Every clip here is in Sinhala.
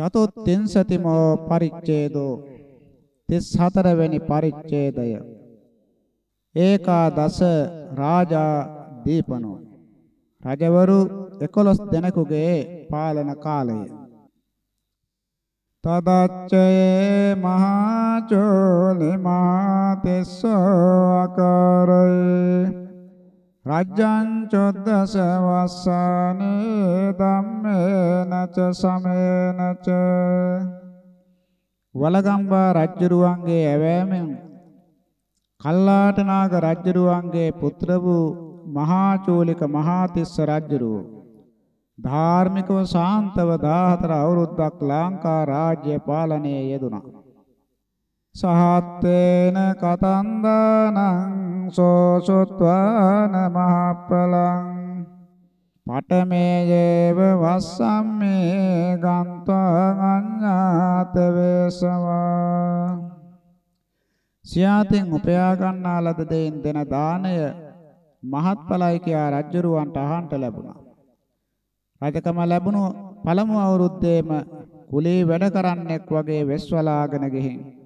චතුත්ත්‍රිංසතිමෝ පරිච්ඡේදෝ. 34 වෙනි පරිච්ඡේදය. ඒකාදස රාජා දීපනෝ. රජවරු 11 දෙනෙකුගේ පාලන කාලය. තදච්චයේ මහා චෝලි මහා තෙස්සෝ අකාරේ රජ්ජං චොද්දස වස්සානේ ධම්මේන ච සමේන ච වලගම්බා රජ්ජුරුවන්ගේ ඇවෑමෙන් කල්ලාට නාග රජ්ජුරුවන්ගේ පුත්‍ර වූ මහා චූලික මහා තිස්ස රජ්ජුරුව ධාර්මිකව ශාන්තව 14 අවුරුද්දක් ලංකා රාජ්‍ය පාලනයේ යෙදුණා. සහත්තේන කතන්දානං සෝසොත්වාන මහප්පලං පඨමේයේව වස්සම්මේ ගන්්වා අඤ්ඤාත වේසවා සියාතින් උපයා ගන්නා ලද දෙයින් දෙන දාණය මහත්ඵලයි කියා රජුරවන්ට අහන්න ලැබුණා. රජකම ලැබුණු පළමු අවුරුද්දේම කුලී වැඩ කරන්නෙක් වගේ වෙස්වලාගෙන ගිහින්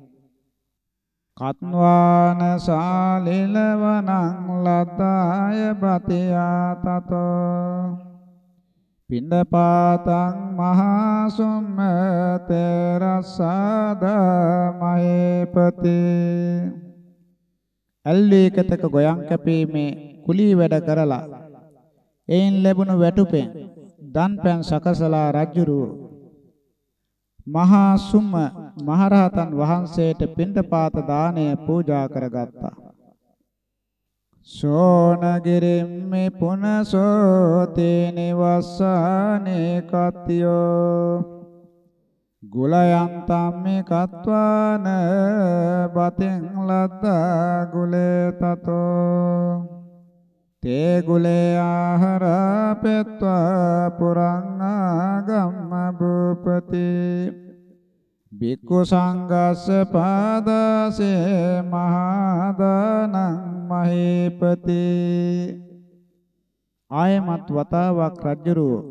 කත්වාන සාලිලවනං ලදාය බතියා තතෝ. පින්දපාතං මහා සුම්ම තෙරසාද මහේපති ඇල්ලේකතක ගොයන් කැපීමේ කුලී වැඩ කරලා එයින් ලැබුණු වැටුපෙන් දන්පැන් සකසලා රජුරුව මහා සුම්ම මහරහතන් වහන්සේට පින්දපාත දාණය පූජා කරගත්තා. සෝනගිරිම්මි පුනසෝ තේනිවස්සානේ කත්තියෝ. ගුලයන්තම්මි කත්වාන බතෙන් ලද්දා ගුලේ තතෝ. තේ ගුලේ ආහාර පෙත්වා පුරං ආගම්ම භූපති. බික්ඛු සංඝස්ස පාදාසේ මහදානං මහේපති. ආයමත් වතාවක් රජුරුව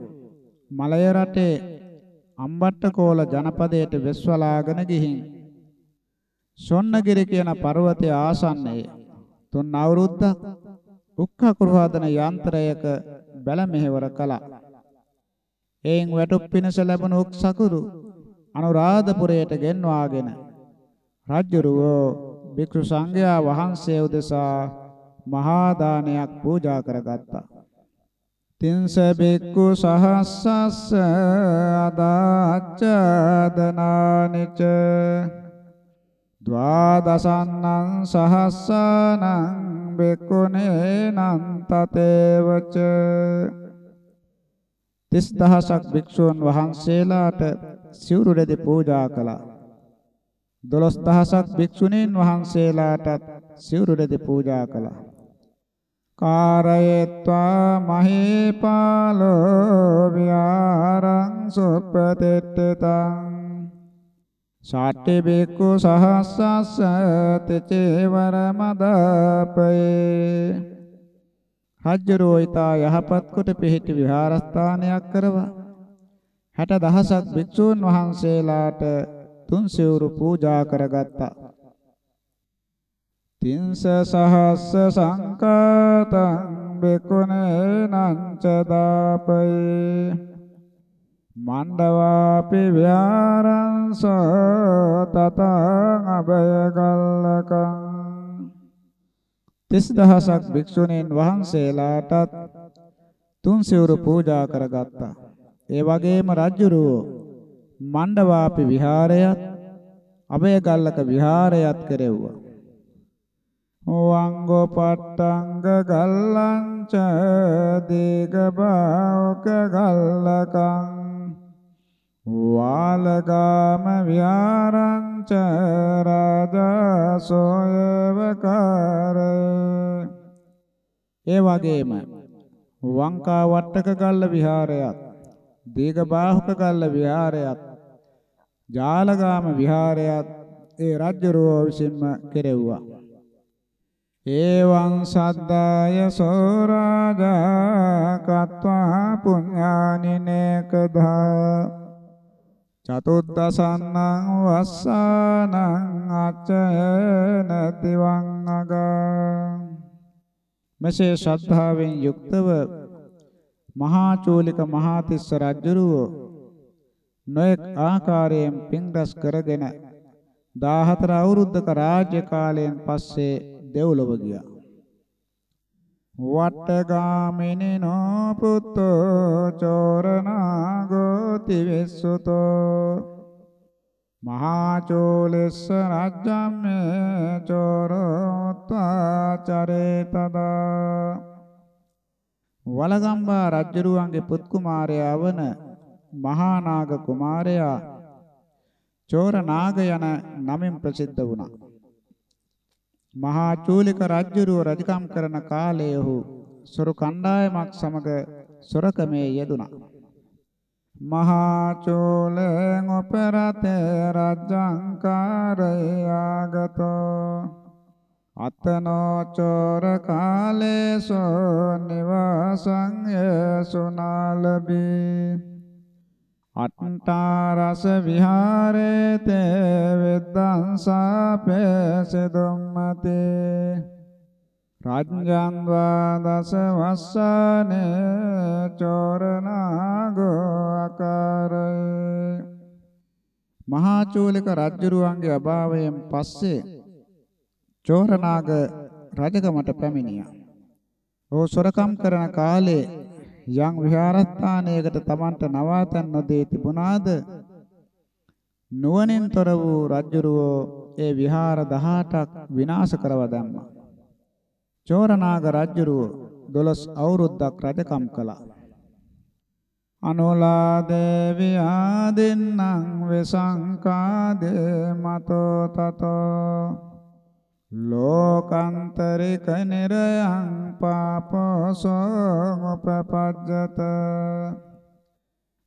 මලය රටේ අම්බට්ටකෝල ජනපදයට වෙස්වලාගෙන ගිහින් සොන්නගිරි කියන පර්වතයේ ආසන්නයේ තුන් අවුරුද්දක් උක්ක කුරුහදන යන්ත්‍රයක බැල මෙහෙවර කළා. එයින් වැටුප් පිණස ලැබුණු උක් සකුරු අනුරාධපුරයට ගෙන්වාගෙන රජුරුවෝ භික්ෂු සංඝයා වහන්සේ උදෙසා මහා දානයක් පූජා කරගත්තා. තින්ස බික්කු සහස්සස්ස අදාච්චදනානිච ද්වාදසන්නං සහස්සනං බික්කුනේනං තතේවච 30000ක් භික්ෂූන් වහන්සේලාට සිවුරු රෙදි පූජා කළා. 12000ක් භික්ෂුණීන් වහන්සේලාටත් සිවුරු රෙදි පූජා කළා. කාරයත්වා මහේපාලෝ විහාරං සුප්පතිට්ඨතං සාට්ඨේ බේකු සහස්සස්ස තචේවර මදපේ රජ්ජරෝයිතා යහපත් කොට පිහිටි විහාරස්ථානයක් කරවා 60000ක් භික්ෂූන් වහන්සේලාට තුන් සිවුරු පූජා කරගත්තා. තින්ස සහස්ස සංකාතං බිකුණේනං ච දාපේ මණ්ඩවාපි විහාරං සතතං අබයගල්ලකං තිස් දහසක් භික්ෂුණීන් වහන්සේලාටත් තුන් සිවුරු පූජා කරගත්තා. ඒ වගේම රජුරෝ මණ්ඩවාපි විහාරයත් අබයගල්ලක විහාරයත් කෙරෙව්වා. වංගෝ පට්ටංග ගල්ලං ච දීගබාවක ගල්ලකං වාලගාම විහාරං ච රාජසෝයවකාර ඒ වගේම වංකා වට්ටක ගල්ල විහාරයත් දීගබාහුක ගල්ල විහාරයත් ජාලගාම විහාරයත් ඒ රජ්ජරුව විසින්ම කෙරෙව්වා. ඒවං සද්දාය සෝරාජා කତ୍වා පුඤ්ඤානිනේකදා. චතුද්දසන්නං වස්සානං අච්චයන දිවං අගා මෙසේ ශ්‍රද්ධාවෙන් යුක්තව මහා චූලික මහාතිස්ස රජුරුව නොඑක් ආකාරයෙන් පින් රැස් කරගෙන 14 අවුරුද්දක රාජ්‍ය කාලයෙන් පස්සේ දෙව්ලොව ගියා. වට්ටගාමිනිනෝ පුත්තෝ චෝරනාගෝ තිවිස්සුතෝ මහා චෝලෙස්ස රජ්ජම්මේ චෝරෝත්වාචරේතදා වලගම්බා රජ්ජරුවන්ගේ පුත් කුමාරයා වන මහා නාග කුමාරයා චෝර නාග යන නමින් ප්‍රසිද්ධ වුණා. මහා චූලික රජුරුව රජකම් කරන කාලයේ ඔහු සොරු කණ්ඩායමක් සමග සොරකමේ යෙදුණා. මහා චෝලෙන් උපරතේ රජංකාරය ආගතෝ අතනෝ චෝර කාලේසෝ නිවාසං යසුනාලබී අට්ඨා රස විහාරේ තේ විද්දංසාපේසෙදුම්මතේ රාජ්‍යං වාදස වස්සානේ චෝරනාගෝ අකාරේ මහා චූලික රජුරුවන්ගේ අභාවයෙන් පස්සේ චෝරනාග රජකමට පැමිණියා. ඔහු සොරකම් කරන කාලේ යම් විහාරස්ථානයකට Tamanට නවාතන් නොදී තිබුණාද නුවණින් තොර වූ රජුරෝ ඒ විහාර 18ක් විනාශ කරව දැම්මා. චෝරනාග රජුරෝ 12 අවුරුද්දක් රජකම් කළා. අනෝලා දේවී ආදින්නම් වසංකාදේ මතෝ තතෝ ලෝකාන්තරික නිරයං පාපසෝ උපපජ්ජත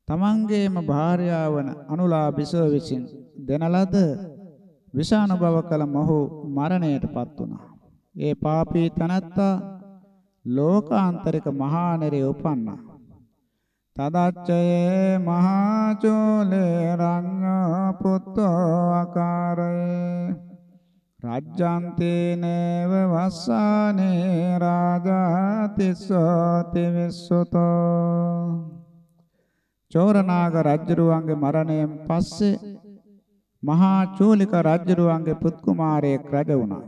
තමන්ගේම භාර්යාවන අනුලා බිසව විසින් දෙන ලද විෂානුභව කළ මොහු මරණයටපත් වුණා. ඒ පාපී තනත්තා ලෝකාන්තරික මහා නිරේ උපන්නා. තදච්චයේ මහා චෝලේ රඤ්ඤ පුත්තෝ ආකාරේ රජ්ජන්තේනේව වස්සානේ රාජාතිස්සෝති විස්සුතෝ චෝරනාග රජුරුවන්ගේ මරණයෙන් පස්සේ මහා චූලික රජුරුවන්ගේ පුත් කුමාරයෙක් රජ වුණා.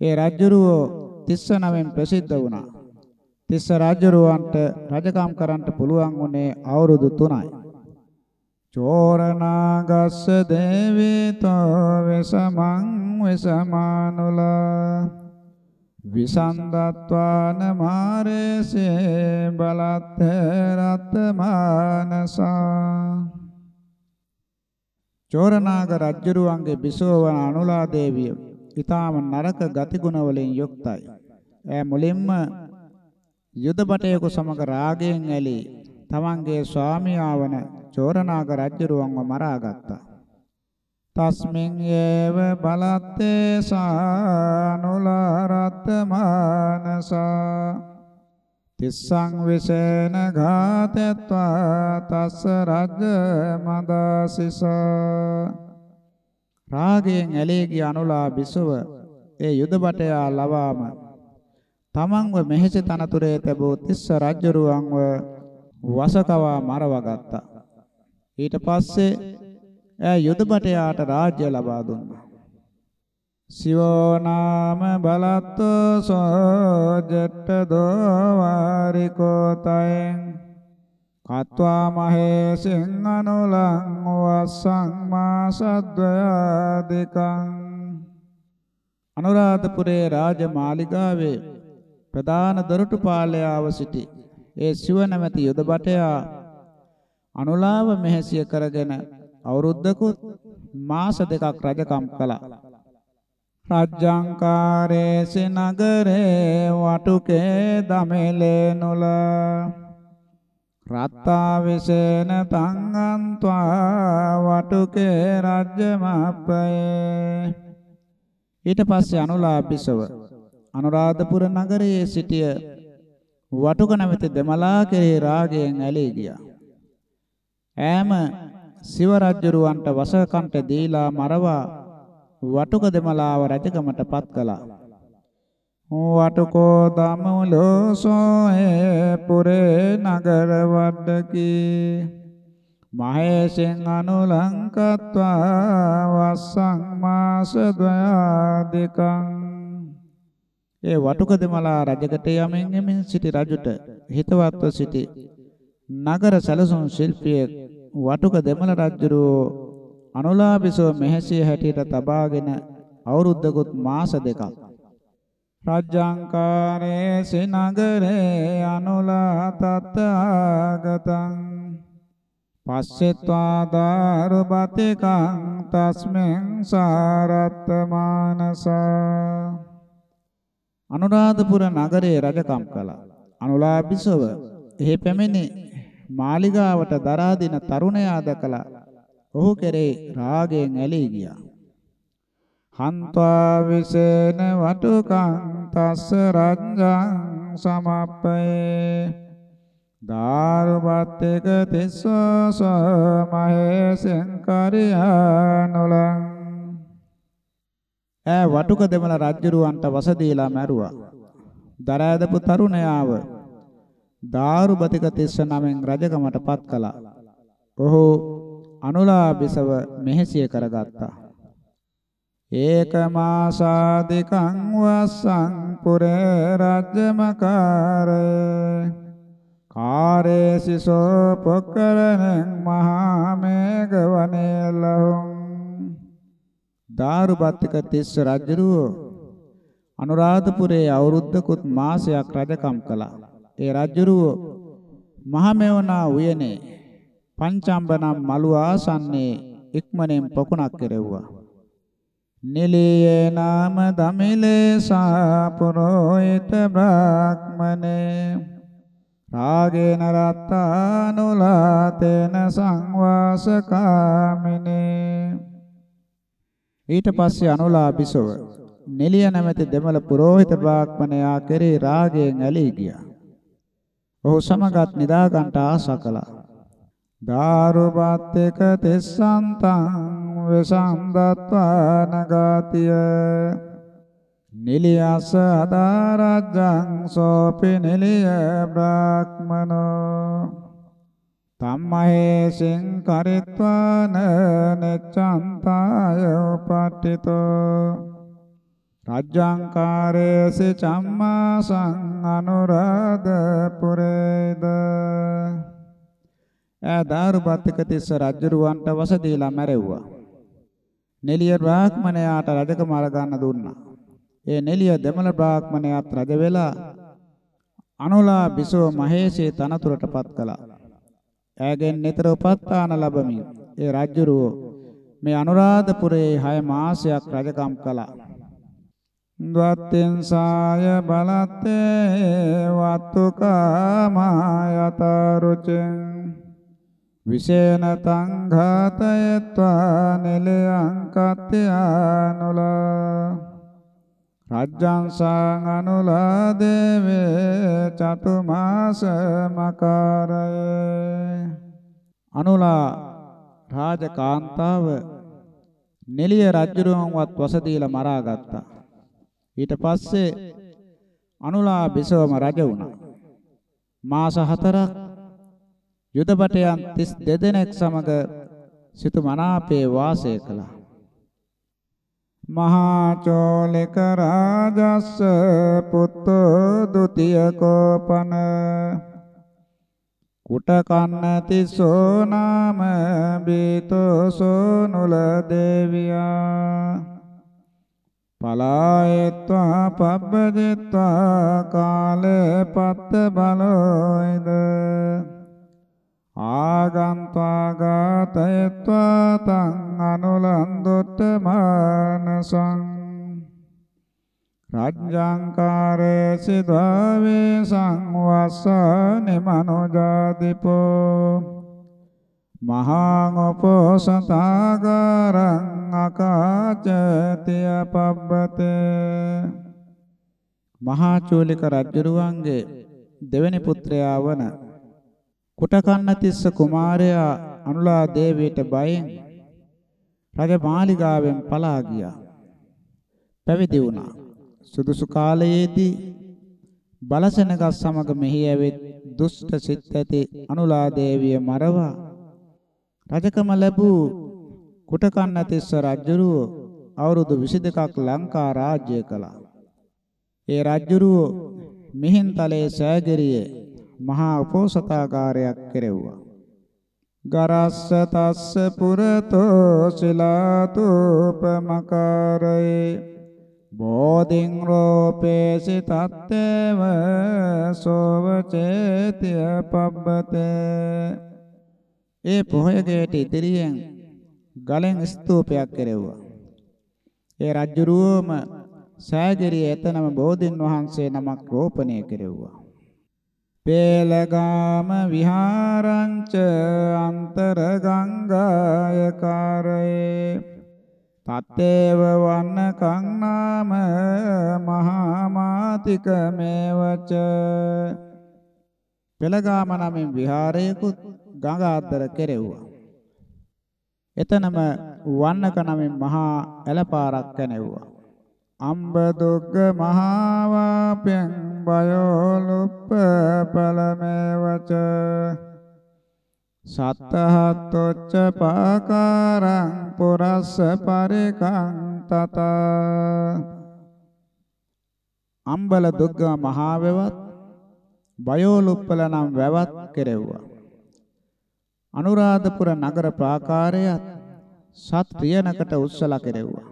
ඒ රජුරුවෝ තිස්ස නමෙන් ප්‍රසිද්ධ වුණා. තිස්ස රජුරුවන්ට රජකම් කරන්න පුළුවන් වුණේ අවුරුදු 3යි. චෝරනාගස්ස දේවිතෝ විසමං විසමානුල විසන්දත්වාන මාරේසේ බලත් රත්මානසා චෝරනාග රජුරුවන්ගේ බිසෝවන අනුලා දේවිය ඊටාම නරක ගතිගුණ වලින් යුක්තයි. ඈ මුලින්ම යුද බටයෙකු සමග රාගයෙන් ඇලී තමන්ගේ ස්වාමියා වන චෝරනාග රජුරුවන්ව මරාගත්තා. තස්මින් යේව බලත්තේ සානුලරත්මානසා තිස්සං විසේන ඝාතත්වා තස්ස රජ මදසිස රාගයෙන් ඇලී ගිය අනුලා බිසව ඒ යුද බටයා ලවාම තමන්ව මෙහෙසි තනතුරේ තැබූ තිස්ස රජුරුවන්ව වසකවා මරවගත්තා. ඊට පස්සේ ඈ යුදපටයාට රාජ්‍ය ලබා දුන්නා. සිවෝ නාම බලත්තෝ සෝජට්ට දෝවාරිකෝ තයෙන් කତ୍වා මහේ සිංහනුලං වස්සං මාසද්වයාදිකං අනුරාධපුරේ රාජමාලිගාවේ ප්‍රධාන දොරටුපාලයාව සිටි ඒ සිව නැමැති යුද බටයා අනුලාව මෙහෙසිය කරගෙන අවුරුද්දකුත් මාස දෙකක් රජකම් කළා. රජ්ජංකාරේසි නගරේ වටුකේ දමෙලේ නුල රත්තා විසේන තංගන්්වා වටුකේ රජ්‍යමප්පයේ ඊට පස්සේ අනුලා බිසව අනුරාධපුර නගරයේ සිටිය වටුක නැමැති දෙමලා කෙරෙහි රාගයෙන් ඇලී ගියා. ඈම සිව රජුරවන්ට වසකන්ට දීලා මරවා වටුක දෙමලාව රජකමට පත් කළා. වටුකෝ දමලෝසෝ ඒ පුරේ නගර වඩකී මහේසෙන් අනුලංකත්වා වස්සං මාස ද්වයාදිකං ඒ වටුක දෙමලා රජකට යමින් එමින් සිටි රජුට හිතවත්ව සිටි නගර සැලසුම් ශිල්පියෙක් වටුක දෙමළ රජුරෝ අනුලාභිසව මෙහෙසිය හැටියට තබාගෙන අවුරුද්දකුත් මාස දෙකක්. රජ්ජංකාරේ සිනගරේ අනුලා තත්තාගතං. පස්සෙත්වා දාරුබතිකං තස්මෙන් සාරත්තමානසා අනුරාධපුර නගරයේ රජකම් කළා. අනුලාභිසව එහි පැමිණි මාලිගාවට දරා දින තරුණයා දැකලා ඔහු කෙරේ රාගයෙන් ඇලී ගියා. හන්ත්වා විසේන වටුකං තස්ස රංජං සමප්පේ දාරුපත්තක තිස්සස මහේසෙන් කරියානුලං ඈ වටුක දෙමළ රජුරවන්ට වස දීලා මැරුවා. දරාදපු තරුණයාව දාරුබතික තිස්ස නමෙන් රජකමට පත් කළා. ඔහු අනුලාභිසව මෙහෙසිය කරගත්තා. ඒකමාසාදිකං වස්සං පුරේ රජ්‍යමකාරේ කාරේසිසෝ පොක්කරණං මහා මේඝවනේ ලහුං දාරුබත්තික තිස්ස රජුරෝ අනුරාධපුරයේ අවුරුද්දකුත් මාසයක් රජකම් කළා. ඒ රජුරෝ මහමෙවනා උයනේ පංචම්බනම් මලු ආසන්නේ ඉක්මනෙන් පොකුණක් කෙරෙව්වා. නිලියේ නාම දමිලේ සාපුරෝහිත බ්‍රාහ්මනේ රාගේන රත්තානුලාතේන සංවාසකාමිනේ ඊට පස්සේ අනුලාභිසව නෙලිය නැමැති දෙමළ පුරෝහිත බ්‍රාහ්මණයා කෙරේ රාගයෙන් ඇලී ගියා. ඔහු සමගත් නිදාගන්ට ආශා කළා. දාරුපත්තක තිස්සන්තං වසන්දත්වා නගාතිය. නිලියස අදාරජ්ජං සෝපි නිලිය බ්‍රාහ්මනෝ. තම්මහේසින් කරිත්වාන නෙච්ඡන්තාය උපට්ඨිතෝ. රජ්ජංකාරේසි චම්මාසං අනුරාධ පුරේද ඈ දාරුපත්තික තිස්ස රජුරවන්ට වස දීලා මැරෙව්වා. නෙලිය බ්‍රාහ්මණයාට රජකම අරගන්න දුන්නා. ඒ නෙලිය දෙමළ බ්‍රාහ්මණයාත් රජ වෙලා අනුලා බිසව මහේෂේ තනතුරටපත් කළා. ඈගෙන් නිතර උපස්ථාන ලැබමින් ඒ රජුරෝ මේ අනුරාධපුරයේ 6 මාසයක් රජකම් කළා. ද්වත්තෙන් සාය බලත්තේ වත්තුකාමායතරුචෙන් විශේන තංඝාතයත්වා නිලයං කත්‍යානුල රජ්ජංසං අනුලා දේවේ චතුමාස මකාරය. අනුලා රාජකාන්තාව නෙලිය රජුරුවන්වත් වසදීලා මරාගත්තා. ඊට පස්සේ අනුලා බිසවම රජ වුණා. මාස 4ක් යුදපටයන් 32 දෙනෙක් සමග සිටු මනාපේ වාසය කළා. මහා චෝලික රාජස්ස පුත්තෝ ဒ ුතිය කෝපන. කුට කන්නති සෝ නාම බීතෝ සෝනුල දේවියා. පලායත්වා පබ්බදිත්වා කාලේ පත්ත බලෝයිද? ආගන්්වා ගාතයත්වා තං අනුලන්දොත්ත මානසං. රජ්ජංකාරේ සිද්වාවේ සංවස්සනි මනෝජාතිපෝ. මහා උපෝසතාගාරං අකාචතිය පබ්බතේ මහා චූලික රජුරුවන්ගේ දෙවෙනි පුත්‍රයා වන කුටකන්නතිස්ස කුමාරයා අනුලා දේවියට බයෙන් රජ මාලිගාවෙන් පලා ගියා. පැවිදි වුණා. සුදුසු කාලයේදී බලසෙනගත් සමග මෙහි ඇවිත් දුෂ්ට සිත් ඇති අනුලා දේවිය මරවා රජකම ලැබූ කුටකන්නතිස්ස රජුරුව අවුරුදු 22ක් ලංකා රාජ්‍ය කළා. ඒ රජුරුව මිහින්තලේ සෑගිරියේ මහා උපෝසථාගාරයක් කෙරෙව්වා. ගරස්ස තස්ස පුරතෝ ශිලාතෝපමකාරේ බෝධින් රෝපේසි තත්තේව සෝව චේතිය පබ්බතේ ඒ පොහොයගේට ඉදිරියෙන් ගලෙන් ස්තූපයක් කෙරෙව්වා. ඒ රජුරුවම සෑගිරිය එතනම බෝධින් වහන්සේ නමක් රෝපණය කෙරෙව්වා. පේලගාම විහාරංච අන්තර ගංගාය කාරේ තත්තේව වන්න කංනාම මහා මාතික මේවච පෙළගාම නමින් විහාරයකුත් ගඟ අතර කෙරෙව්වා. එතනම වන්නක නමින් මහා ඇලපාරක් කැනෙව්වා අම්බ දුග්ග මහා වාපෙන් බයෝලුප්ප පලමේවච සත්තහත්තොච්ච පාකාරං පුරස්ස පරිකං තත. අම්බල දුග්ග මහා වෙවත් බයෝලුප්පල නම් වැවත් කෙරෙව්වා. අනුරාධපුර නගර ප්‍රාකාරයත් සත් ප්‍රියනකට උස්සලා කෙරෙව්වා.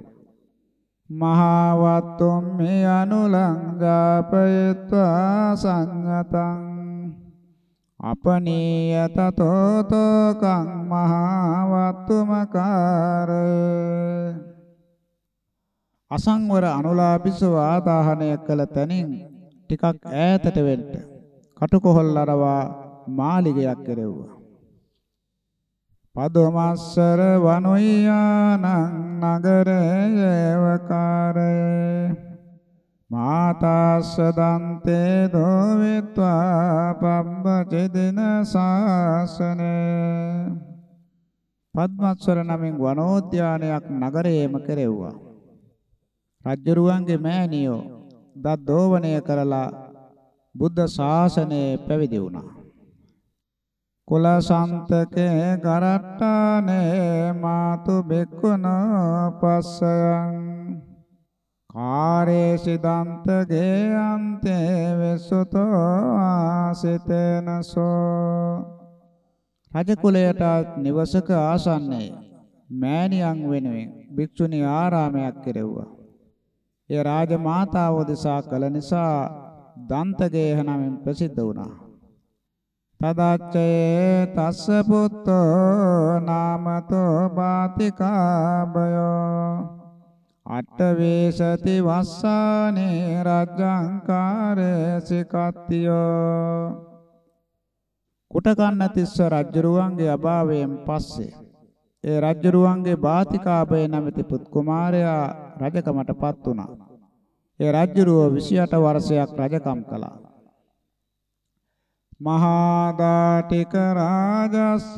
මහා වත්තුම් මේ අනුලං ජාපයත්වා සංගතං අපනීය තතෝතකං මහා වත්තුමකාර අසංවර අනුලාපිස වාදාහනය කළ තැනින් ටිකක් ඈතට වෙන්න කටුකොහල් අරවා මාලිගයක් කෙරෙව්වා. පදමස්සර වනුයානං නගරයේවකාරය මාතාස්ස දන්තේ දෝවිත්වා පබ්බචෙදින ශාසනේ පද්මස්සර නමින් වනෝද්‍යානයක් නගරයේම කෙරෙව්වා. රජ්ජරුවන්ගේ මෑණියෝ දත් දෝවණය කරලා බුද්ධ ශාසනයේ පැවිදි වුණා. කුලසන්තකේ කරට්ටානේ මාතු බෙක්කුණ පස්සයන් කාරේ සිදන්තගේ අන්තේ වෙසුතෝ ආසිතනසෝ රජ කුලයට නිවසක ආසන්නයේ මෑණියන් වෙනුවෙන් භික්ෂුණී ආරාමයක් කෙරෙව්වා. ඒ රාජ මාතාව දෙසා කළ නිසා දන්තගේහ නමින් ප්‍රසිද්ධ වුණා. තදච්චයේ තස්ස පුත්තෝ නාමතෝ බාතිකාබයෝ අට්ඨවේසති වස්සානේ රජ්ජංකාරේ සිකත්තියෝ කුටකන්න තිස්ස රජ්ජරුවන්ගේ අභාවයෙන් පස්සේ ඒ රජ්ජරුවන්ගේ බාතිකාබය නැමැති පුත් කුමාරයා රජකමටපත් වුණා. ඒ රජ්ජරුව 28 වර්ෂයක් රජකම් කළා. මහා දාටික රාජස්ස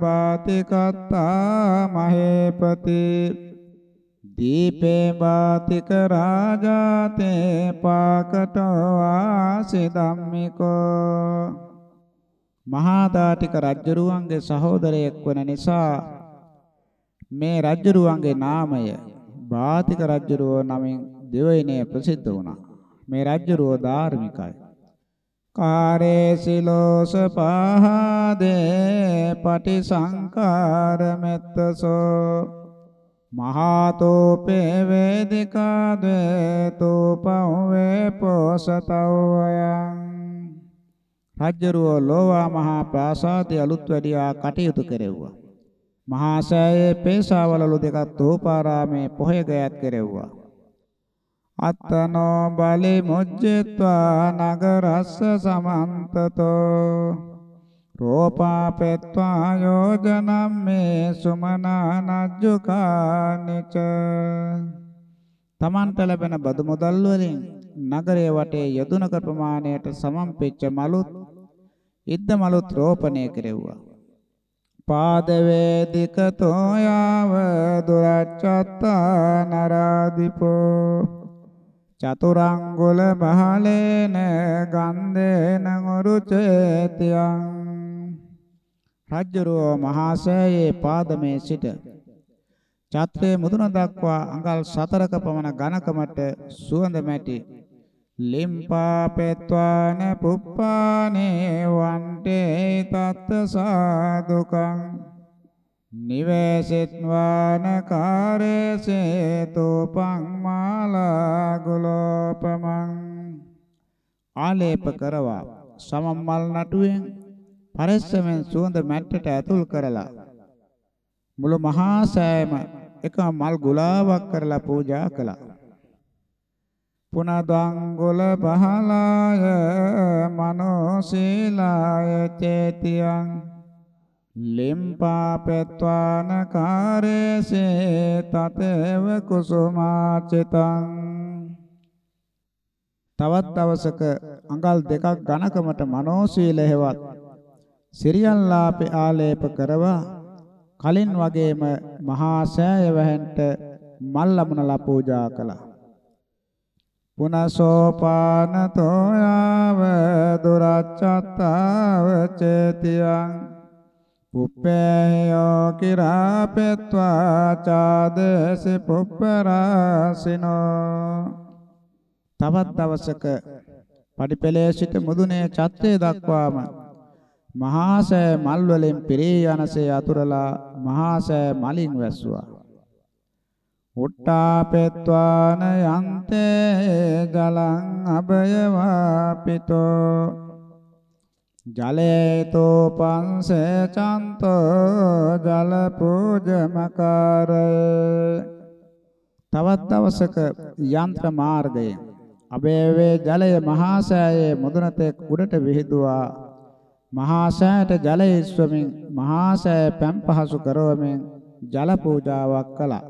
බාතිකත්තා මහේපති. දීපේ බාතික රාජාතේ පාකටෝ ආසි ධම්මිකෝ. මහා දාටික රජුරුවන්ගේ සහෝදරයෙක් වන නිසා මේ රජුරුවන්ගේ නාමය බාතික රජුරුව නමින් දෙවයිනේ ප්‍රසිද්ධ වුණා. මේ රජුරුව ධාර්මිකයි. කාරේ සිලෝස පහදේ පටිසංකාර මෙත්තසෝ. මහාතෝපේ වේදිකා ද්වේතෝපං වේ පෝසතවයන් රජ්ජරුව ලෝවා මහා ප්‍රාසාදයේ අලුත් වැඩියා කටයුතු කෙරෙව්වා. මහා සෑයේ පේසාවලලු දෙකක් තෝපාරාමේ පොහේ ගයත් කෙරෙව්වා. අත්තනෝ බලි මුජ්ජත්වා නගරස්ස සමන්තතෝ. රෝපාපෙත්වා යෝජනම් මේ සුමනානජ්ජුකානිච. තමන්ට ලැබෙන බදු මුදල් වලින් නගරයේ වටේ යදුනක ප්‍රමාණයට සමම්පෙච්ච මලුත් ඉද්ද මලුත් රෝපණය කෙරෙව්වා. පාද වේදිකතෝ යාව දුරච්චත්තා නරාදිපෝ චතුරංගුල බහලේන ගන්ධේන උරුචේතියං රජ්ජුරුව මහාසෑයේ පාදමේ සිට චත්‍රයේ මුදුන දක්වා අඟල් 4ක පමණ ඝනකමට සුවඳ මැටි ලිම්පාපෙත්වාන පුප්පානේ වන්ටේ තත්ත සාදුකං. නිවේසිත්වාන කාරේසේ තෝපං මාලා ගුලෝපමං ආලේප කරවා සමම්මල් නටුවෙන් පරිස්සමෙන් සුවඳ මැට්ටට ඇතුල් කරලා මුළු මහා සෑයම එක මල් ගුලාවක් කරලා පූජා කළා. පුනදංගුල පහලාය මනෝසීලාය චේතියං ලිම්පාපෙත්වාන කාරේසේ තතේව කුසුමාචිතං. තවත් දවසක අඟල් දෙකක් ඝනකමට මනෝසීල හේවත් සිරියල්ලාපේ ආලේප කරවා කලින් වගේම මහා සෑය වැහෙන්ට මල් ලබනලා පූජා කළා. පුනසෝපානතෝ යාව දුරච්චත්තාව චේතියං. පුප්පේයෝ කිරාපෙත්වා චාදේසි පුප්පරාසිනෝ තවත් දවසක පඩිපෙළේ සිට මුදුනේ චත්‍රය දක්වාම මහා සෑ මල් වලින් පිරී යනසේ අතුරලා මහා සෑ මලින් වැස්සුවා. උට්ටාපෙත්වාන යන්තේ ජලං අබයවාපිතෝ ජලේතෝ පංසේ චන්තෝ ජල පූජමකාරය තවත් දවසක යන්ත්‍ර මාර්ගයෙන් අබේවේ ජලය මහා සෑයේ මුදුනතෙක් උඩට විහිදුවා. මහා සෑයට ජලය ඉස්වමින් මහා සෑය පැම් පහසු කරවමින් ජල පූජාවක් කළා.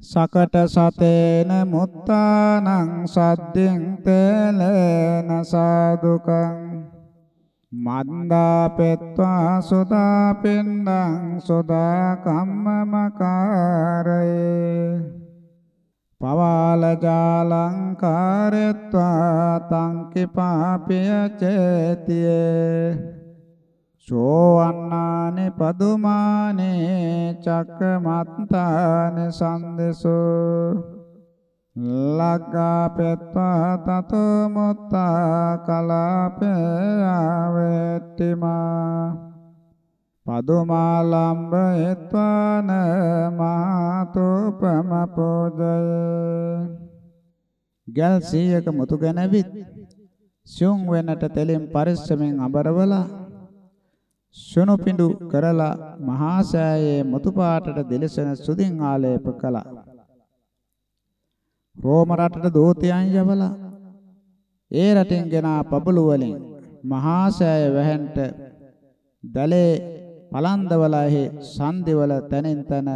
සකට සතේන මුත්තානං සද්දෙන් තේලන සාදුකං මන්දාපෙත්වා සුදා පින්ඩං සුදා කම්මමකාරේ පවාල ජාලංකාරෙත්වා තංකි පාපිය චේතියේ සෝවන්නානි පදුමානේ චක්කමත්තානි සන්දසෝ. ලග්ගා පෙත්වා තතෝ මුත්තා කලාපයාවෙට්ටිමා පදුමා ලම්බ එත්වාන මාතෝපම පෝජය ගල් සීයක මුතු ගැනවිත් සියුම් වෙනට තෙලින් පරිස්සමෙන් අබරවලා සුණු පිඬු කරලා මහා සෑයේ මුතු පාටට දිලසන සුදින් ආලේප කළා. රෝම රටට දෝතයන් යවලා ඒ රටෙන් ගෙන පබළු වලින් මහා සෑය වැහෙන්ට දලේ පලන්දවලෙහි සන්දිවල තනින් තන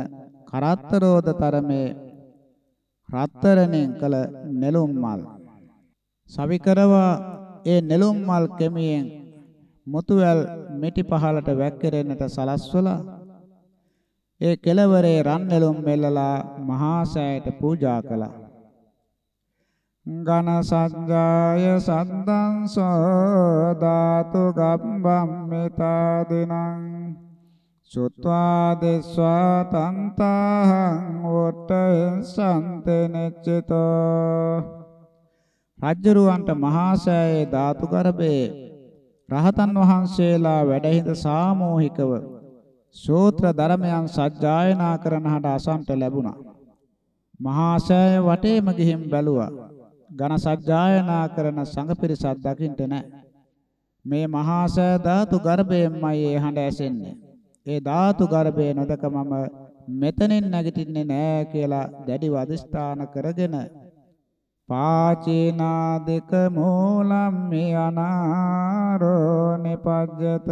කරත්තරෝද තරමේ රත්තරණෙන් කළ නෙළුම් මල් සවිකරවා ඒ නෙළුම් මල් කෙමියෙන් මුතුවැල් මිටි පහලට වැක්කිරෙන්නට සලස්වලා ඒ කෙළවරේ රන් නෙළුම් මෙල්ලලා මහා සෑයට පූජා කළා. ඝන සඤ්ජාය සද්දං සෝ ධාතු ගම්බම් මෙතා දිනං සුත්වා දෙස්වා තන්තාහං වොට්ට සම්තෙනෙච්චතෝ රජ්ජරුවන්ට මහා සෑයේ ධාතු ගර්භයේ රහතන් වහන්සේලා වැඩහිඳ සාමූහිකව සූත්‍ර ධර්මයන් සජ්ජායනා කරන හට අසන්ට ලැබුණා. මහා සෑය වටේම ගිහින් බැලුවා. ඝන සජ්ජායනා කරන සංඝ පිරිසක් දකින්ට නැහැ. මේ මහා සෑ ධාතු ගර්භයෙන්මයි ඒ හඬ ඇසෙන්නේ. ඒ ධාතු ගර්භයේ නොදක මම මෙතනින් නැගිටින්නේ නැහැ කියලා දැඩිව අදිස්ථාන කරගෙන පාචීනාදික මූලම් මේ අනාරෝ නිපජ්ජත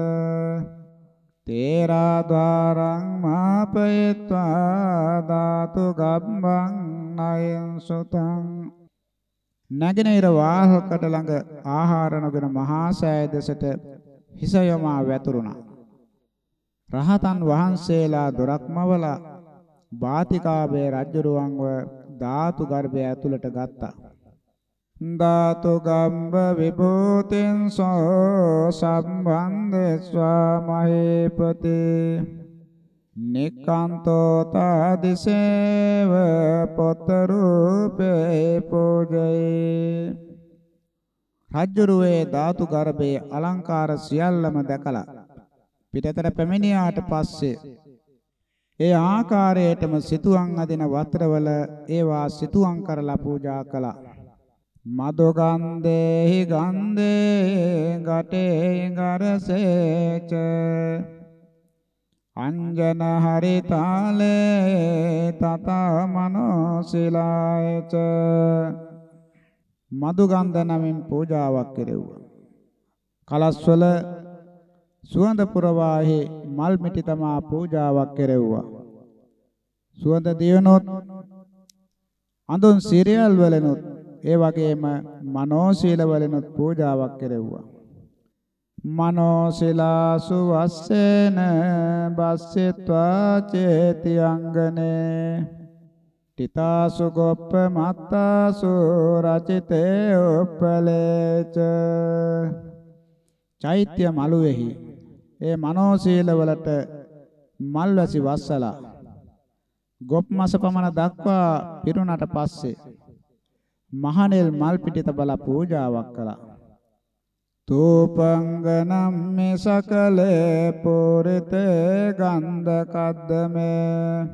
තේරා ద్వාරං මාපයත්වා ධාතු ගම්බං නයං සුතං නගිනේර වාහකට ළඟ ආහාර නොගෙන මහා සෑය දෙසට හිස යමා වැතුරුණා රහතන් වහන්සේලා දොරක්මවලා බාතිකාවේ රජුරුවන්ව ධාතු ගර්භය ඇතුළට ගත්තා. ධාතු ගම්බ විභූතින් සෝ සම්බන්ධස්වා මහේපතේ නිකාන්තෝ තාදිසේව පොත රූපේ පූජේ රජ්ජුරුවේ ධාතු ගර්භයේ අලංකාර සියල්ලම දැකලා පිටතට පැමිණියාට පස්සේ ඒ ආකාරයටම සිතුවම් අදින වස්ත්‍රවල ඒවා සිතුවම් කරලා පූජා කළා. මදු ගන්ධේහි ගන්ධේ ගටේ ගරසේච අංජන හරිතාලේ තත මනෝසිලායච මදුගන්ධ නමින් පූජාවක් කෙරෙව්වා. කලස්වල සුවඳ පුරවාහි මල් මිටි තමා පූජාවක් කෙරෙව්වා. සුවඳ දියනොත් අඳුන් සිරියල් වලනොත් ඒ වගේම මනෝශීල වලනොත් පූජාවක් කෙරෙව්වා. මනෝශිලාසු වස්සේන බස්සෙත්වා චේති අංගනේ තිතාසු ගොප්ප මත්තාසු රචිතේ උප්පලේච චෛත්‍ය මළුවේහි ඒ මනෝශීල වලට මල්වැසි වස්සලා ගොප් මාස පමණ දක්වා පිරුණට පස්සේ මහනෙල් මල් පිටිත බල පූජාවක් කළා. තූපංගනම් මේ සකලේ පුරිතේ ගන්ධ කද්දමේ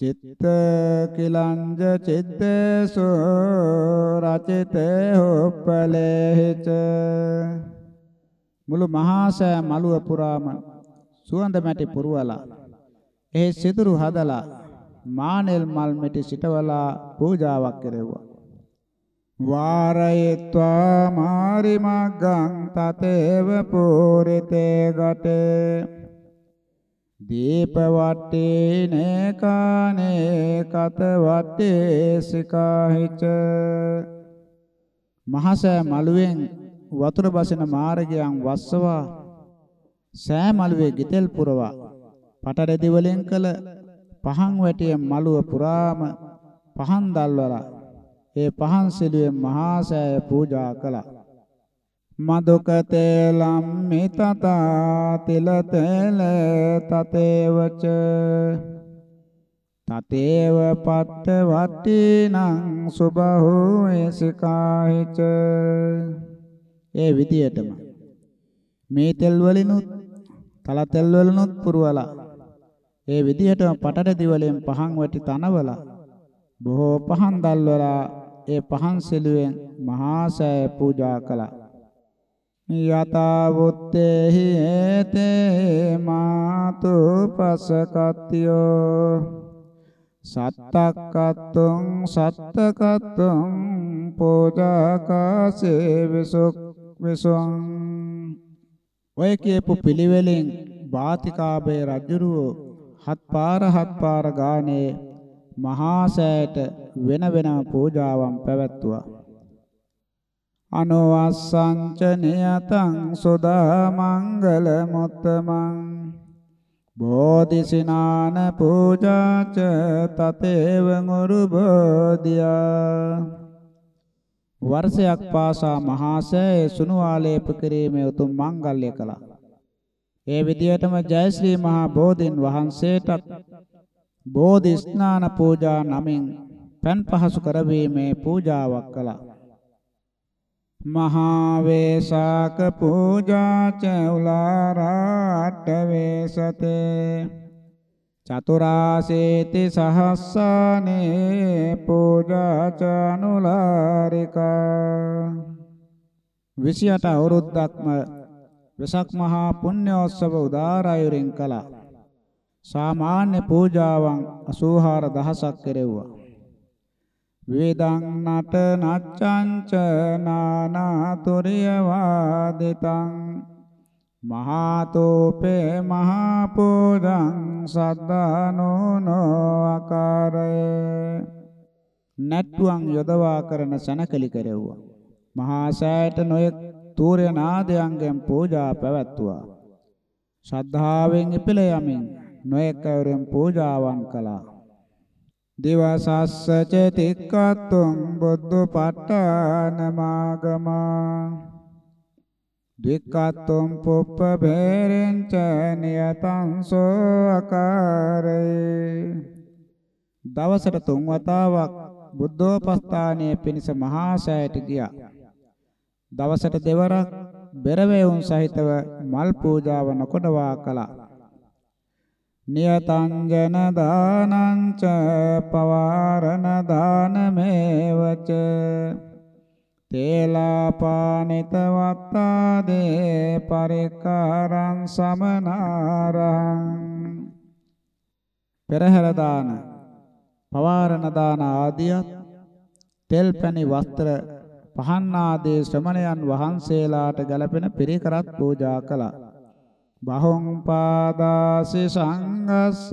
චිත්ත කිලංජ චිත්තේසු රචිතේ හොප්පලේහිච මුළු මහා සෑ මළුව පුරාම සුවඳ මැටි පුරවලා එහි සිදුරු හදලා මානෙල් මල් මෙටි සිටවලා පූජාවක් කෙරෙව්වා. වාරයත්වා මාරි මග්ගං තතේව පූරිතේ ගටේ දීප වට්ටේ නේකානේ කත වට්ටේ සිකාහිච. මහසෑ මළුවෙන් වතුර බසින මාර්ගයන් වස්සවා. සෑ මළුවේ ගිතෙල් පුරවා. පටරෙදි වලින් කළ පහන් වැටිය මළුව පුරාම පහන් දැල්වලා ඒ පහන් සිළුවෙන් මහා සෑය පූජා කළා. මදුකතේ ලම්මි තතා තිල තෙල තතේවච. තතේව පත්ත වට්ටිනං සුබහෝ ඒසිකාහිච ඒ විදියටම මේ තෙල් වලිනුත් තල තෙල් වලිනුත් පුරවලා ඒ විදියටම පටරදි වලින් පහන් වැටි තනවලා බොහෝ පහන් දැල්වලා ඒ පහන් සෙලුවෙන් මහා සෑය පූජා කළා. යතාවුත්තේහි ඒතේ මාතු පසකත්තියෝ සත්තක්කත්තුං සත්තකත්තුං පෝජාකාසේ විසුක් විසුං ඔය කියපු පිළිවෙලින් බාතිකාබේ රජුරුව හත් පාර හත් පාර ගානේ මහා සෑයට වෙන වෙනම පූජාවන් පැවැත්තුවා අනුවස්සංච නියතං සුදා මංගල මුත්තමං බෝධිසිනාන පූජාච තතේව මුරු බෝධියා වර්ෂයක් පාසා මහාසෑය සුණු ආලේප කිරීමේ උතුම් මංගල්‍ය කළා. ඒ විදියටම ජයශ්‍රී මහා බෝධින් වහන්සේටත් බෝධි ස්නාන පූජා නමින් පන් පහසු කරවීමේ පූජාවක් කළා. මහා වේසාක පූජා චෞලාරාට වේසතේ. චතුරාසේති සහස්සානේ පූජා චනුලාරිකා 28 අවුරුද්දක්ම වෙසක් මහා පුණ්‍යෝත්සව උදාරයුරින් කළා. සාමාන්‍ය පූජාවන් 84000ක් කෙරෙව්වා. වේදං නට නච්ඡංච නානාතුරිය වාදිතං මහාතෝපේ මහා පෝදං සද්දානෝනෝ ආකාරය නැට්ටුවන් යොදවා කරන සනකලි කෙරෙව්වා. මහා සෑයට නොයෙක් තූර්ය නාදයන්ගෙන් පූජා පැවැත්තුවා. ශ්‍රද්ධාවෙන් ඉපිල යමින් නොයෙක් අයුරින් පූජාවන් කළා. දිවසස්ස චතික්කත්තුම් බුද්ධ පට්ඨාන මාගමා දික්කත්තුම් පුප්ප බේරෙන්ච නියතං සෝ අකාරේ දවසට තුන් වතාවක් බුද්ධෝපස්ථානයේ පිණිස මහා සෑයට ගියා. දවසට දෙවරක් බෙරවැයුම් සහිතව මල් පූජාව නොකොටවා කළා. නියතංජන දානං ච පවාරණ දානමේවච තේලාපානිත වත්තාදේ පරිකාරං සමනාරං පෙරහැර දාන පවාරණ දාන ආදියත් තෙල් පැණි වස්ත්‍ර පහන් ආදී ශ්‍රමණයන් වහන්සේලාට ගැලපෙන පිරිකරත් පූජා කළා. බහුං පාදාසි සංඝස්ස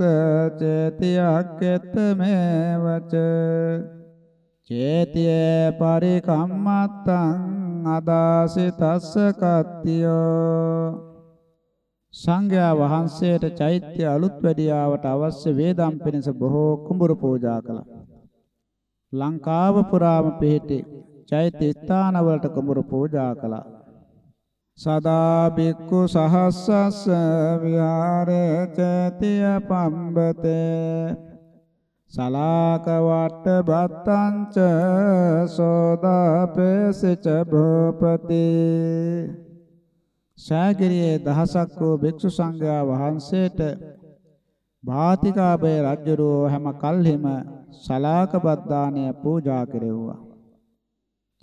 චේතියක්කෙත මේවච චේතියේ පරිකම්මත්තං අදාසි තස්ස කත්තියෝ සංඝයා වහන්සේට චෛත්‍ය අලුත් වැඩියාවට අවශ්‍ය වේදම් පිණිස බොහෝ කුඹුරු පූජා කළා. ලංකාව පුරාම පිහිටි චෛත්‍ය ස්ථානවලට කුඹුරු පූජා කළා. සදා බික්කු සහස්සස්ස විහාරේ චේතිය පම්බතේ සලාක වට බත්තංච සෝදාපේසච භූපති ශාගරියේ දහසක් වූ භික්ෂු සංඝයා වහන්සේට භාතිකාබේ රජුරෝ හැම කල්හිම සලාක බද්දානය පූජා කෙරෙව්වා.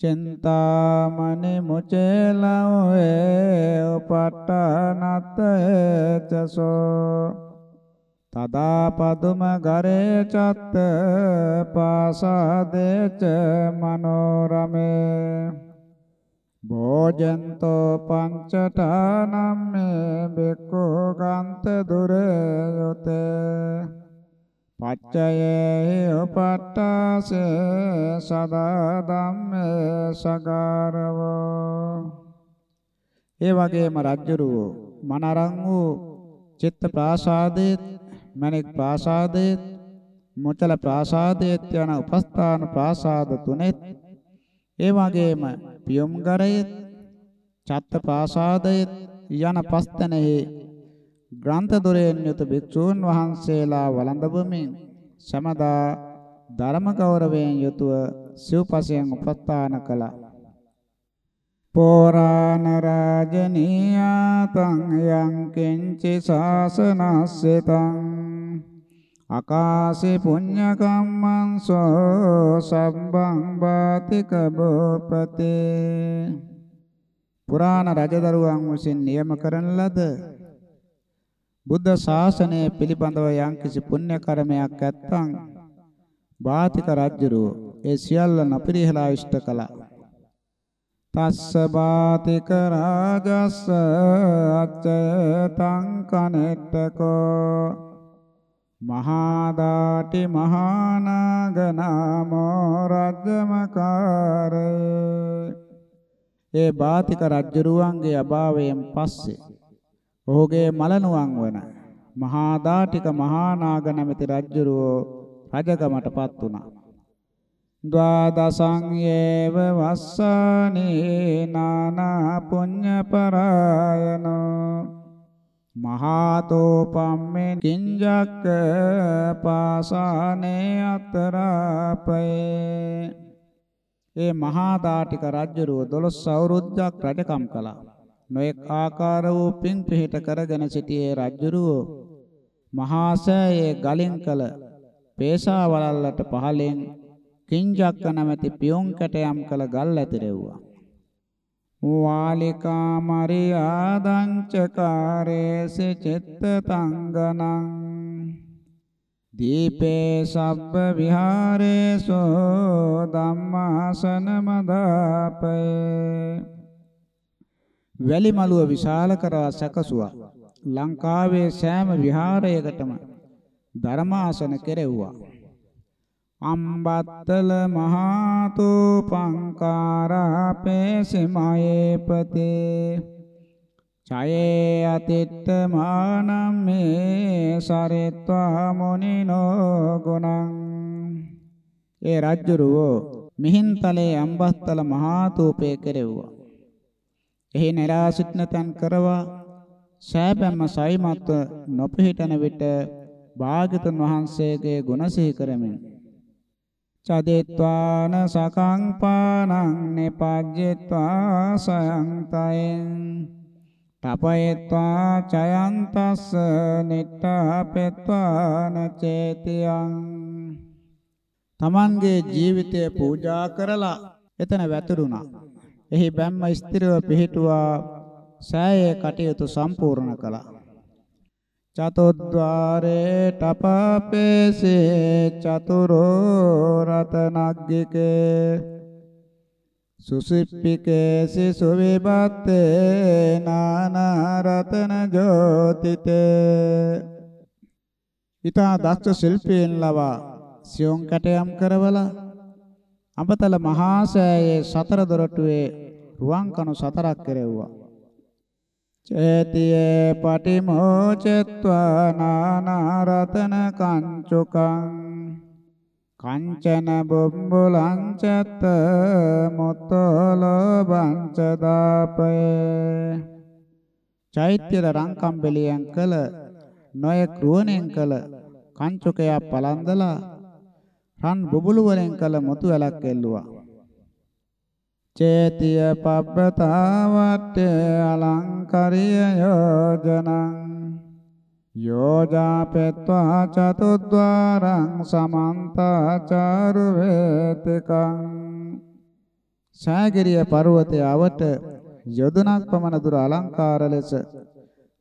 චෙන්තාමනි මුචේලවේ උපට්ඨනත චසෝ. තදා පදුම ගරේ චත්ත පාසාදේච මනෝරමේ. භෝජන්තෝ පංචඨානම් මේ බෙක්ඛෝ ගන්ත දුරයොතේ පච්චයේ උපට්ඨාසේ සදා ධම්මේ සගාරවෝ. ඒ වගේම රජ්ජුරුවෝ මනරං වූ චිත්ත ප්‍රාසාදේ මණික් ප්‍රාසාදේ මුචල ප්‍රාසාදේ යන උපස්ථාන ප්‍රාසාද තුනෙත් ඒ වගේම පියොම්ගරයේ චත්ත ප්‍රාසාදයේ යන පස්තනෙහි ග්‍රන්ථ දොරෙන් යුතු භික්ෂූන් වහන්සේලා වළඳවමින් සමදා ධර්ම ගෞරවයෙන් යුතුව සිව්පසයෙන් උපස්ථාන කළා. පෝරාණ රාජනීයතං යං කිංචි ශාසනස්සතං අකාසේ පුඤ්ඤ කම්මං සෝ සම්බං වාතික බෝපතේ පුරාණ රජදරුවන් විසින් නියම කරන ලද බුද්ධ ශාසනය පිළිබඳව යම්කිසි පුණ්‍ය කර්මයක් ඇත්නම් වාතික රජුරෝ ඒ සියල්ල නපිරිහලා ඉෂ්ට කළා. තස්ස වාතික රාජස්ස අච්චතං කනෙට්ටකෝ. මහා දාටි මහානාගනාමෝ රජ්‍යමකාරේ ඒ බාතික රජුරුවන්ගේ අභාවයෙන් පස්සේ ඔහුගේ මලනුවන් වන මහා දාටික මහා නාග නැමැති රජුරුවෝ රජකමටපත් වුණා. ද්වාදසං යේව වස්සානේ නානා පුඤ්ඤ පරායනෝ මහාතෝපම්මේ කිංජක්ක පාසානේ අතරපේ ඒ මහා දාටික රජුරුව 12 අවුරුද්දක් රජකම් කළා. නොඑක් ආකාර වූ පින් පිහිට කරගෙන සිටියේ රජුරුව මහා සෑයේ ගලින් කළ පේසා වලල්ලට පහලෙන් කිංජක්ක නැමැති පියොන් කැටයම් කළ ගල් ඇතිරෙව්වා. වාලිකා මරියාදංචකාරේස චිත්ත තංගනං දීපේ සබ්බ විහාරේසෝ ධම්මාසන මදාපේ වැලි මළුව විශාල කරවා සැකසුවා. ලංකාවේ සෑම විහාරයකටම ධර්මාසන කෙරෙව්වා. අම්බත්තල මහාතෝ පංකාරාපේ සිමයේපතේ චයේ අතිත්ත මානම් මේ සරිත්වා මුනිනෝ ගුණං. ඒ රජ්ජුරුවෝ මිහින්තලේ අම්බස්තල මහා තූපේ කෙරෙව්වා. එහි නෙරා සිටන තන් කරවා සෑබැම්ම සයිමත්ව නොපිහිටන විට භාග්‍යතුන් වහන්සේගේ ගුණ සිහි කරමින් චදෙත්වාන සකං පානං නිපජ්ජෙත්වා සයන්තයෙන් තපයත්වා චයන්තස්ස නිට්ඨාපෙත්වාන චේතියං තමන්ගේ ජීවිතය පූජා කරලා එතන වැතුරුණා. එහි බැම්ම ස්ථිරව පිහිටුවා සෑයේ කටයුතු සම්පූර්ණ කළා. චතුද්්වාරේ තපපේසේ චතුරෝ රතනග්ගිකේ සුසිප්පිකේසි සුවිබත්තේ නානා රතන ජෝතිතේ ඊතා දක්ෂ ශිල්පීන් ලවා සියොන් කැටයම් කරවලා අඹතල මහා සෑයේ සතර දොරටුවේ රුවන් කණු සතරක් කෙරෙව්වා. චේතියේ පටිමෝචත්වා නානාරතන කංචුකං. කංචන බොම්බුලං චත්ත මොත්තලබං චදාපේ චෛත්‍යල රංකම්බෙලියෙන් කළ නොයෙක් රුවණෙන් කළ කංචුකයක් පලන්දලා රන් බුබුලු වලින් කළ මුතු වැලක් එල්ලුවා චේතිය පබ්බතාවට අලංකරිය යෝජනං. යෝජාපෙත්වා චතුද්්වාරං සමන්තාචාරු වේතිකං සාගරිය පර්වතය අවට යොදුනක් පමණ දුර අලංකාර ලෙස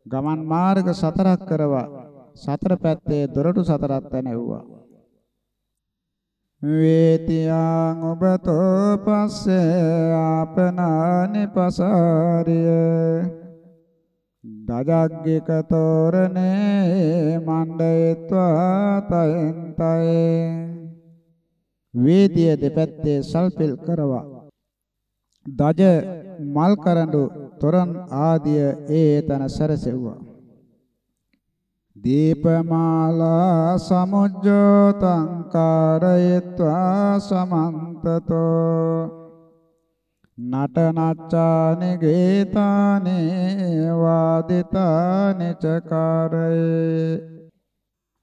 ගමන් මාර්ග සතරක් කරවා සතර පැත්තේ දොරටු සතරක් තැනෙව්වා. වේතියං ඔබතෝ පස්සේ ආපනානි පසාරිය. දජග්ගික තෝරණේ මණ්ඩයත්වා තයෙන් තයෙන් වේදිය දෙපැත්තේ සල්පිල් කරවා. දජ මල් කරඬු තොරන් ආදිය ඒ තන සැරසෙව්වා. දීපමාලා සමුජ්ජෝතං කාරයත්වා සමන්තතෝ. නටනච්චානි ගීතානි වාදිතානි චකාරේ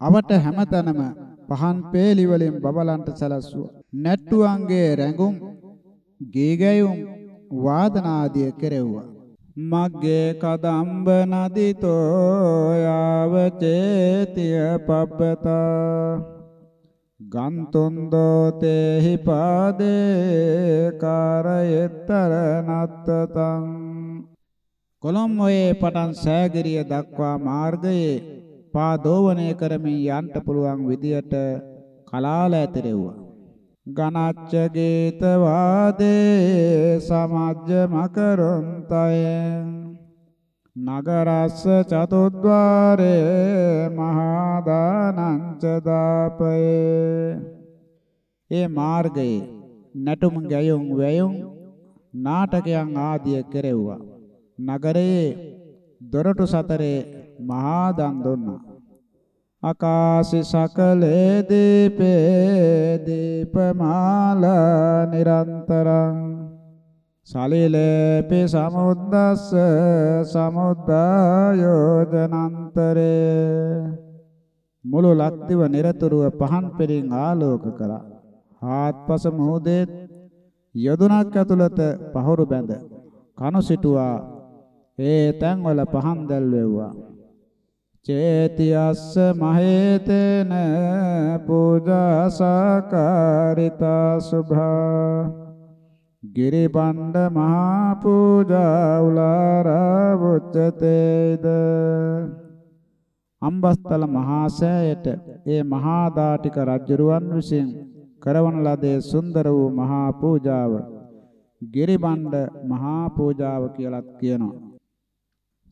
අවට හැමතැනම පහන් පේලි වලින් බබලන්ට සැලසුවා නැට්ටුවන්ගේ රැඟුම් ගීගැයුම් වාදනාදිය කෙරෙව්වා. මග්ගේ කදම්බ නදිතෝ යාව චේතිය පබ්බතා ගන්තුන්දෝ තේහි පාදේ කාරයෙත්තර නත්තතං කොළඹේ පටන් සෑගිරිය දක්වා මාර්ගයේ පාදෝවණය කරමින් යන්න පුළුවන් විදියට කලාල ඇතිරෙව්වා. ගනච්ච ගීත වාදේ සමජ්ජ මකරොන්තය නගරස්ස චතුද්්වාරේ මහා දානං ච දාපේ ඒ මාර්ගයේ නටුම් ගැයුම් වැයුම් නාටකයන් ආදිය කෙරෙව්වා. නගරයේ දොරටු සතරේ මහා දන් දුන්නා. ආකාශි සකලේ දීපේ දීපමාලා නිරන්තරං සලිලේපි සමුද්දස්ස සමුද්දායෝජනන්තරේ මුළු ලක්දිව නිරතුරුව පහන් පෙරින් ආලෝක කළා. ආත්පස මොහොතේ යදුනක් ඇතුළත පහුරු බැඳ කනු සිටුවා ඒ තැන්වල පහන් දැල්වෙව්වා. චේතියස්ස මහේතන පූජා සාකාරිතා සුභා. ගිරිබණ්ඩ මහා පූජා උලාරා වුච්චතේද අම්බස්තල මහා සෑයට ඒ මහා දාටික රජුරුවන් විසින් කරවන ලදේ සුන්දර වූ මහා පූජාව. ගිරිබණ්ඩ මහා පූජාව කියලත් කියනවා.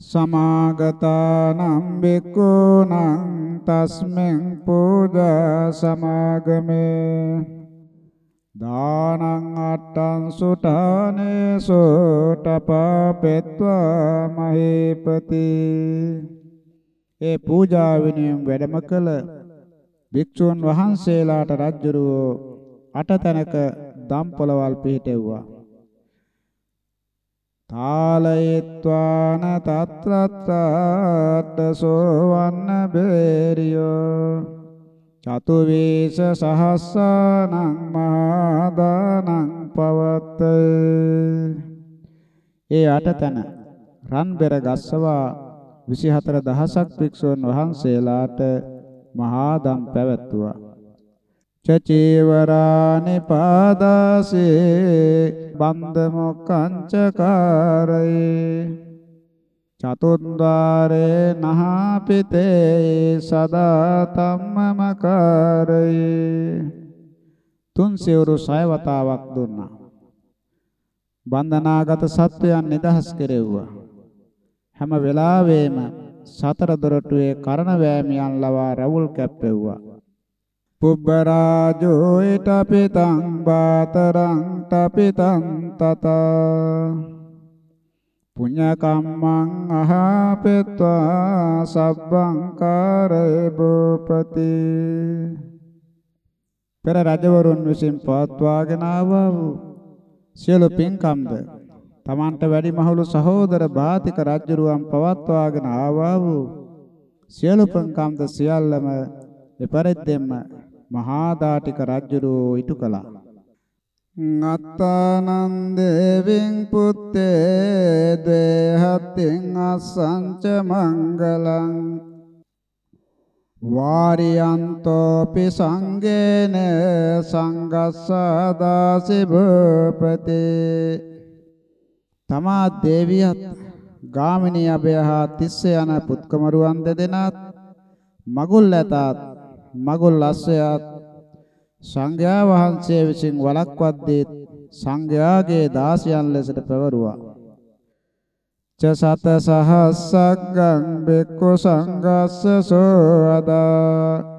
සමාගතානම් බික්කුණං තස්මෙන් පූජා සමාගමේ දානං අට්ටං සුඨානේ සෝටපපෙත්වා මහේපති. ඒ පූජා විනයෙන් වැඩම කළ භික්ෂුන් වහන්සේලාට රජ්ජුරුවෝ අටතැනක දම්පොළවල් පිහිටෙව්වා. තාලයත්වාන තත්‍රත්‍රාට සෝවන්න බේරියෝ. චතුවේශ සහස්සානං මහදානං පවත්ත. ඒ අටතන රන් බෙර ගස්සවා 24 දහසක් භික්ෂුන් වහන්සේලාට මහා දම් පැවැත්තුවා. චචේවරානි පාදාසේ බන්ද මොක්කංචකාරේ චතුන්ද්වාරේ නහපිතේ සදා තම්මමකාරේ තුන් සිවුරු සය වතාවක් දුන්නා. බන්ධනාගත සත්වයන් නිදහස් කෙරෙව්වා. හැම වෙලාවෙම සතර දොරටුවේ කරන වෑමියන් ලවා රවුල් කැප්පෙව්වා. පුබ්බරාජෝ ඊටපිතං බාතරං තපිතං තත. පුඤ්ඤ කම්මං අහපෙත්වා සබ්බං කාරේ බෝපති පෙර රජවරුන් විසින් පවත්වාගෙන ආවා වූ සියලු පින්කම්ද තමන්ට වැඩිමහලු සහෝදර බාතික රජුරුවන් පවත්වාගෙන ආවා වූ සියලු පින්කම්ද සියල්ලම එපරිද්දෙන්ම මහා දාටික රජුරෝ ඉටු කළා. අත්තානං දේවින් පුත්තේ දේහත්තින් අස්සංච මංගලං වාරියන්තෝපි සංගේන සංගස්සදාසි භූපතේ තමා දේවියත් ගාමිණී අභයහා තිස්ස යන පුත්කමරුවන් දෙදෙනාත් මගුල් ඇතත් මගුල් අස්සයත් සංඝයා වහන්සේ විසින් වළක්වද්දී සංඝයාගේ දාසයන් ලෙසට පැවරුවා. ච සත සහස්සග්ගං බෙක්ඛු සංඝස්ස සෝවදා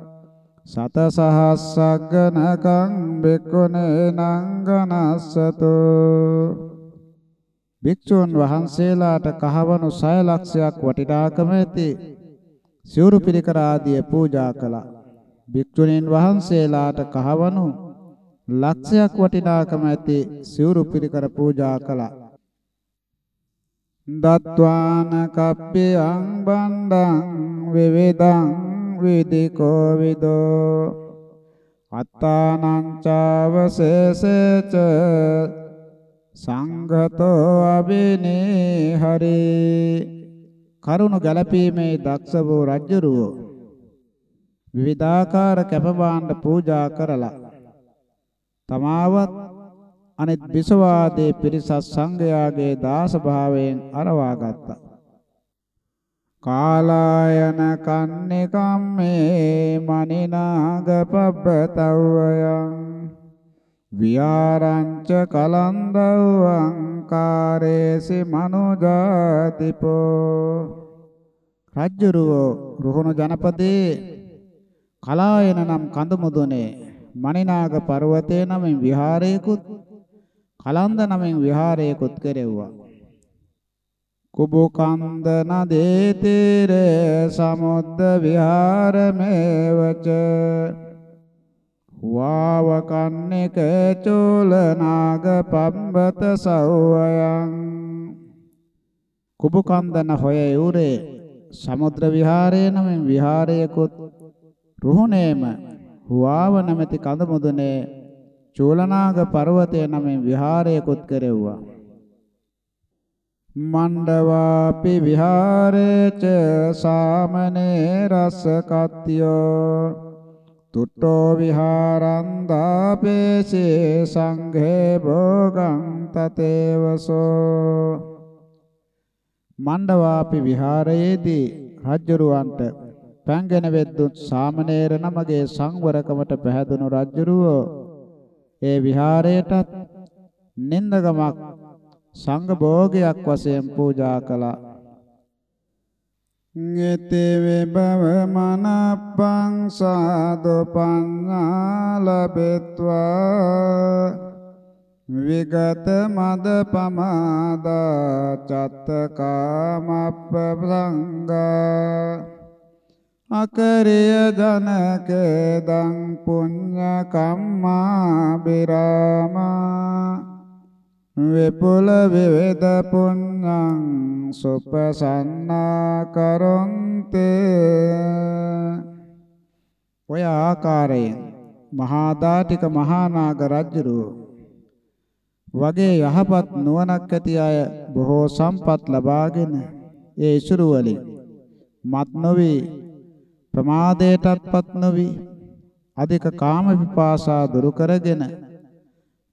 සත සහස්සග්ගනකං බෙක්ඛුනේ නංගනස්සතෝ භික්ෂුන් වහන්සේලාට කහවණු 6 ලක්ෂයක් වටිනාකම ඇති සිවුරු පිළිකර ආදිය පූජා කළා. භික්ෂුණීන් වහන්සේලාට කහවණු ලක්ෂයක් වටිනාකම ඇති සිවුරු පිළිකර පූජා කළා. දත්වාන කප්පියං බණ්ඩං විවිධං විදිකෝ විදෝ අත්තානං චවසේසච සංඝතෝ අබිනේ හරි කරුණ ගැලපීමේ දක්ෂ වූ රජ්ජුරුවෝ විවිධාකාර කැපභාණ්ඩ පූජා කරලා තමාවත් අනිත් විසවාදී පිරිසත් සංඝයාගේ දාස භාවයෙන් අරවා ගත්තා. කාලායන කන්නිකම්මේ මනිනාග පබ්බතව්වයන් විහාරංච කලන්දවං කාරේසි මනුජාතිපෝ රජ්ජුරුවෝ රුහුණු ජනපදයේ කලායන නම් කඳ මුදුනේ මණිනාග පර්වතයේ නමින් විහාරයකුත් කලන්ද නමින් විහාරයකුත් කෙරෙව්වා. කුබුකන්ද නදේ තීරේ සමුද්ද විහාරමේවච වාව කන්නේක චෝලනාග පම්බත සවයං කුබුකන්දන හොය යුරේ සමුද්‍ර විහාරයේ නමින් විහාරයකුත් රුහුණේම හුවාව නැමැති කඳ මුදුනේ චූලනාග පර්වතය නමින් විහාරයකුත් කෙරෙව්වා. මණ්ඩවාපි විහාරේච සාමනේ රස කත්තියෝ තුට්ටෝ විහාරං දාපේසේ සංඝේ භෝගං තතේවසෝ මණ්ඩවාපි විහාරයේදී රජ්ජරුවන්ට පැංගෙන වෙද්දුත් සාමණේර නමගේ සංවරකමට පැහැදුණු රජුරුවෝ ඒ විහාරයටත් නින්දගමක් සංඝ භෝගයක් වශයෙන් පූජා කළා. ඤෙති විභව මනප්පං සාදු පඤ්ඤා ලබෙත්වා විගත මද පමාදා චත්ත කාමප්පසංගා අකරිය ජනකේ දං පුඤ්ඤ කම්මා බිරාමා විපුල විවේද පුඤ්ඤං සුපසන්නා කරොන්තේ. ඔය ආකාරයෙන් මහා දාටික මහා නාග රජුරෝ වගේ යහපත් නුවණක් ඇති අය බොහෝ සම්පත් ලබාගෙන ඒ ඉසුරු වලින් මත් නොවි ප්‍රමාදයටත්පත් නොවි අධික කාම විපාසා දුරු කරගෙන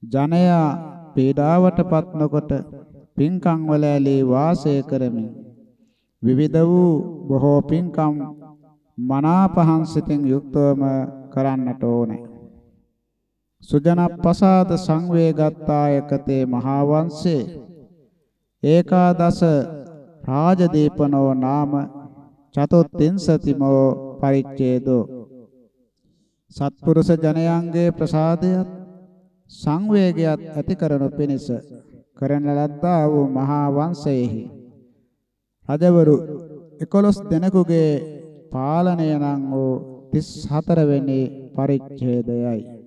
ජනයා පීඩාවටපත් නොකොට පින්කම් වල ඇලී වාසය කරමින් විවිධ වූ බොහෝ පින්කම් මනාපහන් සිතින් යුක්තවම කරන්නට ඕනේ. සුජනප්පසාද සංවේගත්තායකතේ මහා වංශේ ඒකාදස රාජදීපනෝ නාම චතුත්ත්‍රිංසතිමෝ පරිච්ඡේදෝ සත්පුරුෂ ජනයන්ගේ ප්‍රසාදයත් සංවේගයත් ඇති කරනු පිණිස කරන ලද්දා වූ මහා වංශයේහි රජවරු 11 දෙනෙකුගේ පාලනය නම් වූ 34 වෙනි පරිච්ඡේදයයි.